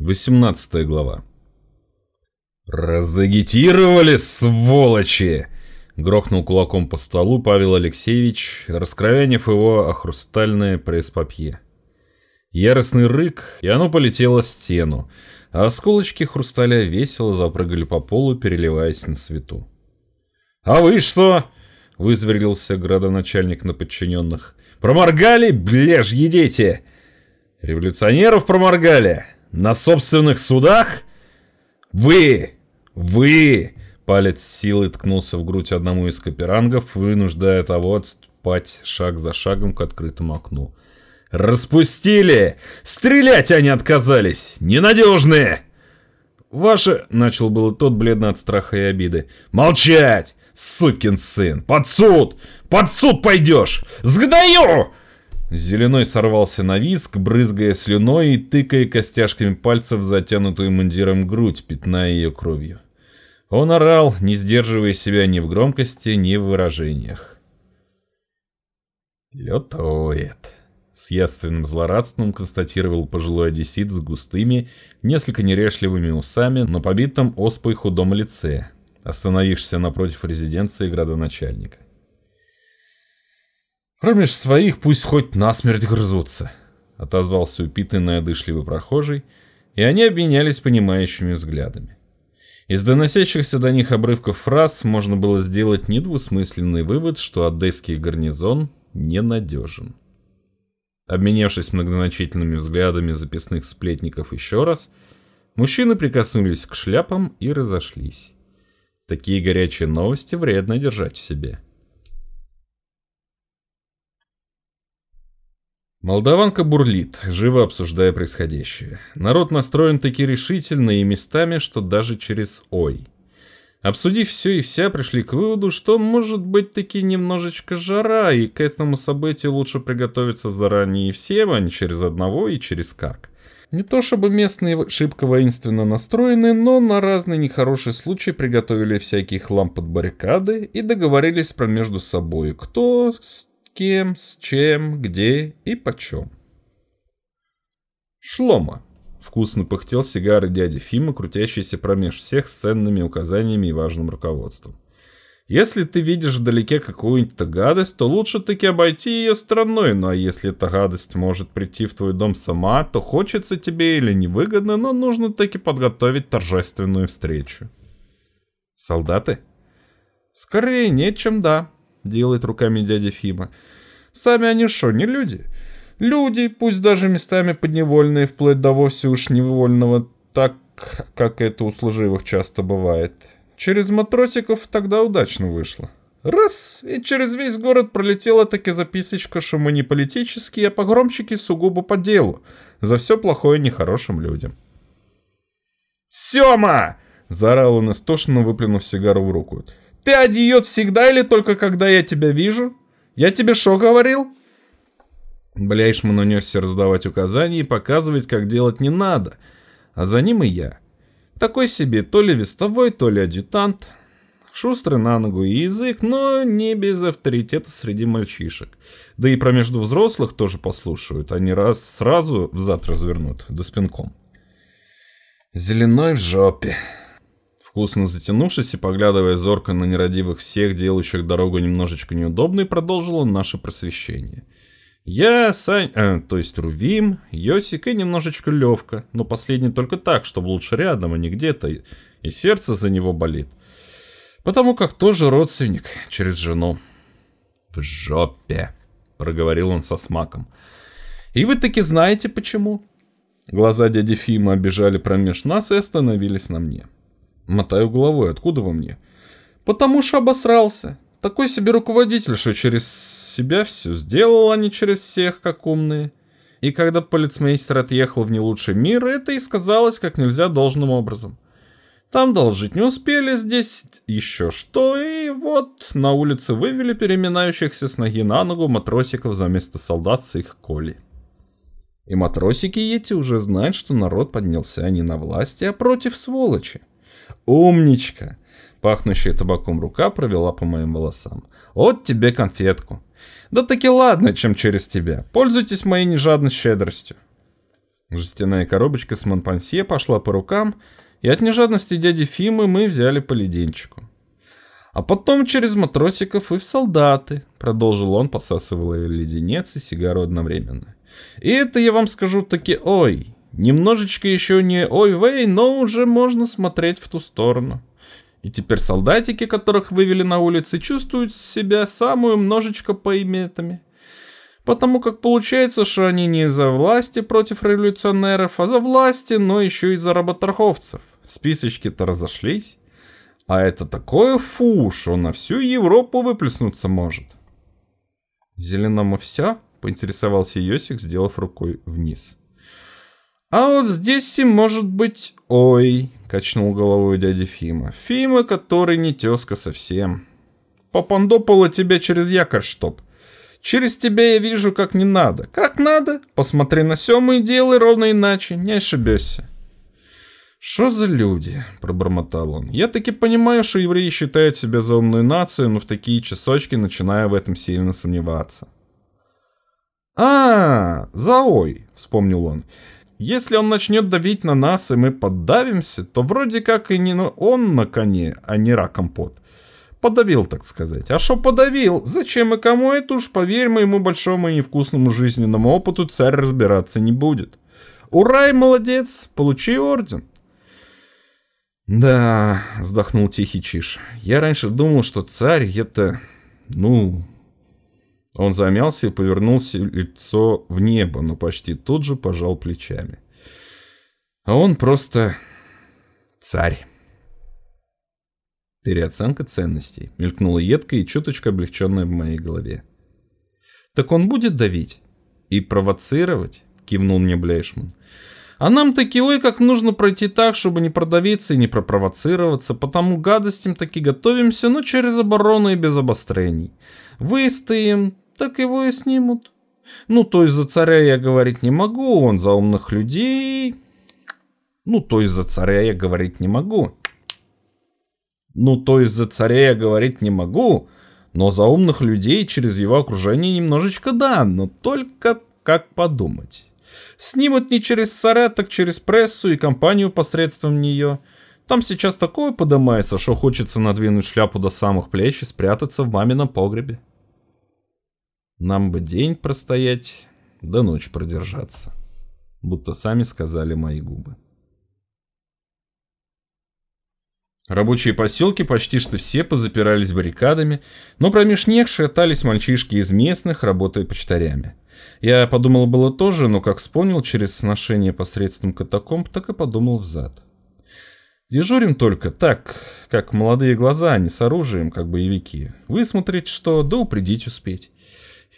18 глава. «Разагитировали, сволочи!» Грохнул кулаком по столу Павел Алексеевич, раскровянив его о хрустальное пресс-папье. Яростный рык, и оно полетело в стену, а осколочки хрусталя весело запрыгали по полу, переливаясь на свету. «А вы что?» — вызверился градоначальник на подчиненных. «Проморгали, блежьи дети! Революционеров проморгали! На собственных судах? Вы! Вы!» Палец силой ткнулся в грудь одному из каперангов, вынуждая того отступать шаг за шагом к открытому окну. «Распустили! Стрелять они отказались! Ненадежные!» «Ваше...» — начал было тот, бледно от страха и обиды. «Молчать! Сукин сын! Под суд! Под суд пойдешь! Сгною!» Зеленой сорвался на виск, брызгая слюной и тыкая костяшками пальцев затянутую мундиром грудь, пятная ее кровью. Он орал, не сдерживая себя ни в громкости, ни в выражениях. «Летует», — с яственным злорадством констатировал пожилой одессит с густыми, несколько нерешливыми усами на побитом оспой худом лице, остановившись напротив резиденции градоначальника. «Промеж своих пусть хоть насмерть грызутся», — отозвался упитанный одышливый прохожий, и они обменялись понимающими взглядами. Из доносящихся до них обрывков фраз можно было сделать недвусмысленный вывод, что одесский гарнизон ненадежен. Обменявшись многозначительными взглядами записных сплетников еще раз, мужчины прикоснулись к шляпам и разошлись. Такие горячие новости вредно держать в себе. Молдаванка бурлит, живо обсуждая происходящее. Народ настроен таки решительно и местами, что даже через «ой». Обсудив все и вся, пришли к выводу, что может быть таки немножечко жара, и к этому событию лучше приготовиться заранее всем, а не через одного и через как. Не то чтобы местные шибко воинственно настроены, но на разный нехороший случай приготовили всякий хлам под баррикады и договорились про между собой, кто кем, с чем, где и почем. Шлома. Вкусно пыхтел сигары дяди Фима, крутящийся промеж всех с ценными указаниями и важным руководством. Если ты видишь вдалеке какую-нибудь гадость, то лучше таки обойти ее стороной, ну а если эта гадость может прийти в твой дом сама, то хочется тебе или невыгодно, но нужно таки подготовить торжественную встречу. Солдаты? Скорее нет, чем да. — делает руками дядя Фима. «Сами они шо, не люди? Люди, пусть даже местами подневольные, вплоть до вовсе уж невольного, так, как это у служивых часто бывает. Через матросиков тогда удачно вышло. Раз, и через весь город пролетела таки записочка, что мы не политические, а погромщики сугубо по делу, за все плохое нехорошим людям». «Сема!» — заорал он истошно, выплюнув сигару в руку. Ты одиот всегда или только когда я тебя вижу? Я тебе что говорил?» Бляйшман унесся раздавать указания и показывать, как делать не надо, а за ним и я. Такой себе то ли вестовой, то ли адъютант. Шустрый на ногу и язык, но не без авторитета среди мальчишек. Да и про между взрослых тоже послушают, они раз сразу взад развернут, да спинком. Зеленой в жопе. Вкусно затянувшись и поглядывая зорко на нерадивых всех, делающих дорогу немножечко неудобной, продолжил он наше просвещение. Я, Сань, э, то есть Рувим, Йосик и немножечко Левка, но последний только так, чтобы лучше рядом, а не где-то, и сердце за него болит. Потому как тоже родственник через жену. В жопе, проговорил он со смаком. И вы таки знаете почему? Глаза дяди Фима обижали промеж нас и остановились на мне. Мотаю головой, откуда во мне? Потому что обосрался. Такой себе руководитель, что через себя все сделал, а не через всех, как умные. И когда полицмейстер отъехал в не лучший мир, это и сказалось как нельзя должным образом. Там должить не успели, здесь еще что, и вот на улице вывели переминающихся с ноги на ногу матросиков за место солдат с их коли. И матросики эти уже знают, что народ поднялся не на власти, а против сволочи. «Умничка!» Пахнущая табаком рука провела по моим волосам. «Вот тебе конфетку!» «Да таки ладно, чем через тебя. Пользуйтесь моей нежадной щедростью!» Жестяная коробочка с Монпансье пошла по рукам, и от нежадности дяди Фимы мы взяли по леденчику. А потом через матросиков и в солдаты, продолжил он, посасывая леденец и сигару одновременно. И это я вам скажу таки ой, немножечко еще не ой-вей, но уже можно смотреть в ту сторону. И теперь солдатики, которых вывели на улицы, чувствуют себя самую множечко поиметами. Потому как получается, что они не за власти против революционеров, а за власти, но еще и за работорговцев. Списочки-то разошлись. А это такое фу, что на всю Европу выплеснуться может. Зеленому все? Поинтересовался Йосик, сделав рукой вниз. А вот здесь и может быть ой, качнул головой дядя Фима. Фима, который не тезка совсем. Попандопало тебя через якорь чтоб. Через тебя я вижу, как не надо. Как надо? Посмотри на сёму и делай ровно иначе, не ошибешься. «Что за люди?» – пробормотал он. «Я таки понимаю, что евреи считают себя за умную нацию, но в такие часочки начинаю в этом сильно сомневаться». «А, заой!» – вспомнил он. «Если он начнет давить на нас, и мы поддавимся, то вроде как и не он на коне, а не ракомпот. Подавил, так сказать. А что подавил? Зачем и кому это уж, поверь моему большому и невкусному жизненному опыту, царь разбираться не будет. Ура и молодец, получи орден. «Да», — вздохнул Тихий Чиш, — «я раньше думал, что царь — это... ну...» Он замялся и повернулся лицо в небо, но почти тут же пожал плечами. «А он просто... царь». Переоценка ценностей мелькнула едко и чуточку облегченная в моей голове. «Так он будет давить? И провоцировать?» — кивнул мне Блейшман. А нам таки ой, как нужно пройти так, чтобы не продавиться и не пропровоцироваться, потому гадостям таки готовимся, но через оборону и без обострений. Выстоим, так его и снимут. Ну, то есть за царя я говорить не могу, он за умных людей. Ну, то есть за царя я говорить не могу. Ну, то есть за царя я говорить не могу, но за умных людей через его окружение немножечко да, но только как подумать. Снимут не через Саре, так через прессу и компанию посредством нее. Там сейчас такое подымается, что хочется надвинуть шляпу до самых плеч и спрятаться в мамином погребе. Нам бы день простоять, да ночь продержаться. Будто сами сказали мои губы. Рабочие поселки почти что все позапирались баррикадами, но промеж них шатались мальчишки из местных, работая почтарями. Я подумал было тоже, но как вспомнил через сношение посредством катакомб, так и подумал взад. Дежурим только так, как молодые глаза, а не с оружием, как боевики. Высмотреть что, да упредить успеть.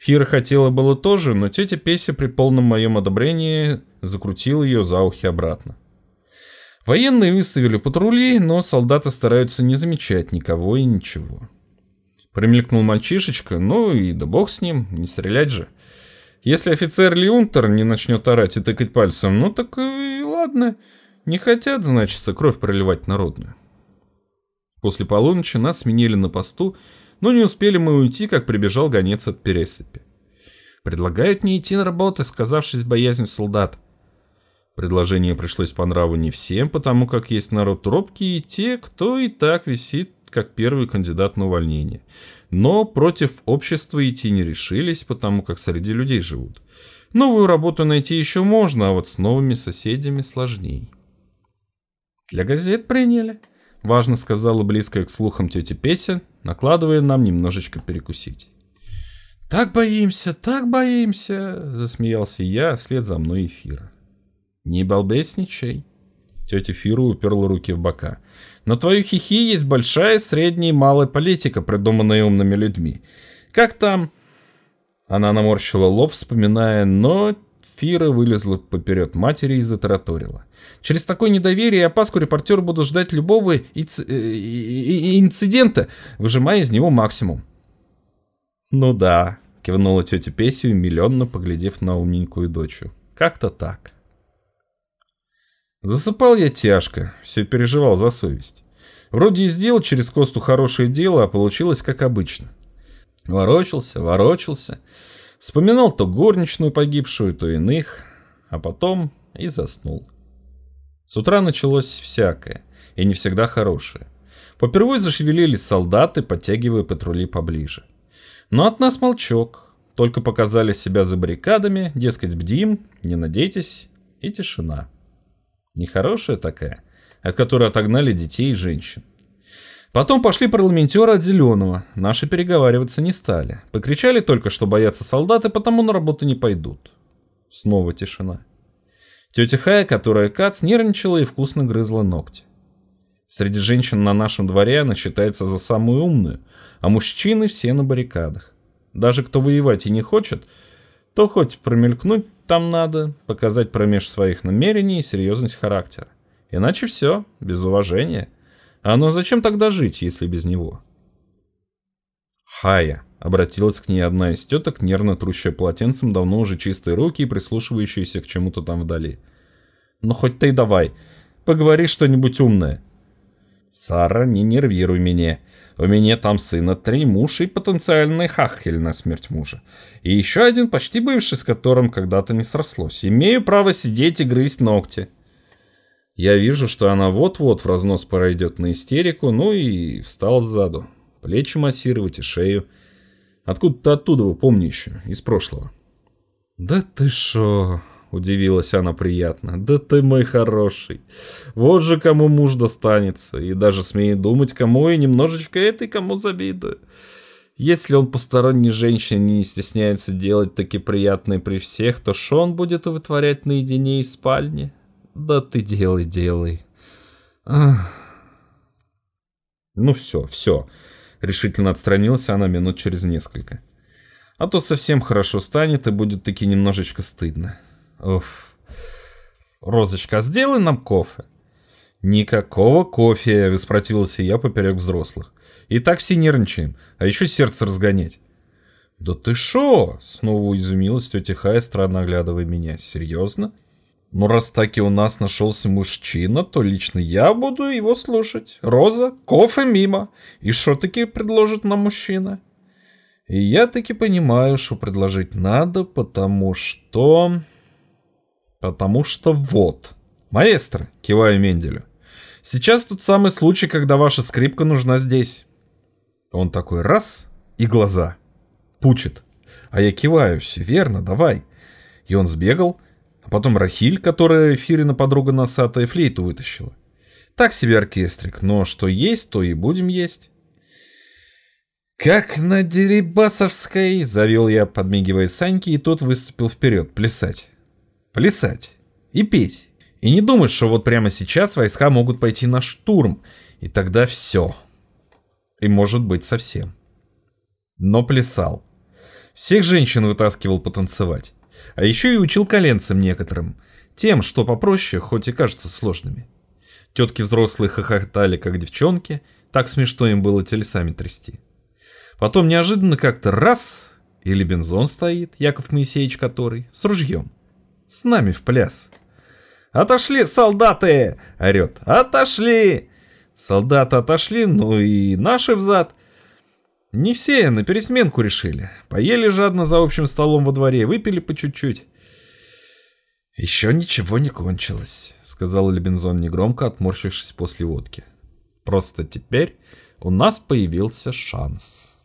Фира хотела было тоже, но тетя Песя при полном моем одобрении закрутила ее за ухи обратно. Военные выставили патрули, но солдаты стараются не замечать никого и ничего. Промелькнул мальчишечка, ну и да бог с ним, не стрелять же. Если офицер Леунтер не начнет орать и тыкать пальцем, ну так и ладно. Не хотят, значит, кровь проливать народную. После полуночи нас сменили на посту, но не успели мы уйти, как прибежал гонец от пересыпи. Предлагают не идти на работу, сказавшись боязнью солдат. Предложение пришлось по нраву не всем, потому как есть народ робкий и те, кто и так висит как первый кандидат на увольнение. Но против общества идти не решились, потому как среди людей живут. Новую работу найти еще можно, а вот с новыми соседями сложней. Для газет приняли, важно сказала близкая к слухам тетя Песя, накладывая нам немножечко перекусить. «Так боимся, так боимся!» — засмеялся я, вслед за мной эфира. «Не балбесничай!» Тетя Фира уперла руки в бока. На твою хихи есть большая, средняя и малая политика, придуманная умными людьми. Как там...» Она наморщила лоб, вспоминая, но Фира вылезла поперед матери и затараторила. «Через такое недоверие и опаску репортер буду ждать любого э, инцидента, выжимая из него максимум». «Ну да», — кивнула тетя Песию, миллионно поглядев на умненькую дочу. «Как-то так». Засыпал я тяжко, все переживал за совесть. Вроде и сделал через Косту хорошее дело, а получилось как обычно. Ворочался, ворочался, вспоминал то горничную погибшую, то иных, а потом и заснул. С утра началось всякое, и не всегда хорошее. Попервой зашевелились солдаты, подтягивая патрули поближе. Но от нас молчок, только показали себя за баррикадами, дескать, бдим, не надейтесь, и тишина. Нехорошая такая, от которой отогнали детей и женщин. Потом пошли парламентеры от Зеленого, наши переговариваться не стали. Покричали только, что боятся солдаты, потому на работу не пойдут. Снова тишина. Тетя Хая, которая Кац, нервничала и вкусно грызла ногти. Среди женщин на нашем дворе она считается за самую умную, а мужчины все на баррикадах. Даже кто воевать и не хочет, то хоть промелькнуть там надо, показать промеж своих намерений и серьезность характера. Иначе все, без уважения. А ну а зачем тогда жить, если без него? Хая, обратилась к ней одна из теток, нервно трущая полотенцем давно уже чистые руки и прислушивающаяся к чему-то там вдали. Ну хоть ты давай, поговори что-нибудь умное. Сара, не нервируй меня. У меня там сына три, муж и потенциальный хахель на смерть мужа. И еще один почти бывший, с которым когда-то не срослось. Имею право сидеть и грызть ногти. Я вижу, что она вот-вот в разнос пора идет на истерику, ну и встал сзаду. Плечи массировать и шею. Откуда-то оттуда, помню еще, из прошлого. «Да ты шо?» — удивилась она приятно. «Да ты мой хороший! Вот же кому муж достанется, и даже смею думать, кому и немножечко этой кому завидую. Если он посторонней женщине не стесняется делать таки приятное при всех, то что он будет вытворять наедине в спальне? Да ты делай, делай. Ах. Ну все, все. Решительно отстранилась она минут через несколько. А то совсем хорошо станет и будет таки немножечко стыдно. Уф. Розочка, сделай нам кофе. Никакого кофе, воспротивился я поперек взрослых. И так все нервничаем, а еще сердце разгонять. «Да ты шо?» — снова изумилась тетя Хая, странно оглядывая меня. «Серьезно?» «Ну, раз таки у нас нашелся мужчина, то лично я буду его слушать. Роза, кофе мимо. И что таки предложит нам мужчина?» И я таки понимаю, что предложить надо, потому что... Потому что вот. Маэстро, киваю Менделю. Сейчас тот самый случай, когда ваша скрипка нужна здесь. Он такой раз и глаза. Пучит. А я киваю, все верно, давай. И он сбегал, а потом Рахиль, которая эфирина подруга носатая, флейту вытащила. Так себе оркестрик, но что есть, то и будем есть. «Как на Дерибасовской!» — завел я, подмигивая Саньке, и тот выступил вперед, плясать плясать и петь. И не думать, что вот прямо сейчас войска могут пойти на штурм, и тогда все. И может быть совсем. Но плясал. Всех женщин вытаскивал потанцевать. А еще и учил коленцам некоторым. Тем, что попроще, хоть и кажутся сложными. Тетки взрослые хохотали, как девчонки. Так смешно им было телесами трясти. Потом неожиданно как-то раз, или бензон стоит, Яков Моисеевич который, с ружьем. С нами в пляс. «Отошли, солдаты!» — орет. «Отошли!» Солдаты отошли, ну и наши взад. Не все на пересменку решили. Поели жадно за общим столом во дворе, выпили по чуть-чуть. «Еще ничего не кончилось», — сказал Лебензон негромко, отморщившись после водки. «Просто теперь у нас появился шанс».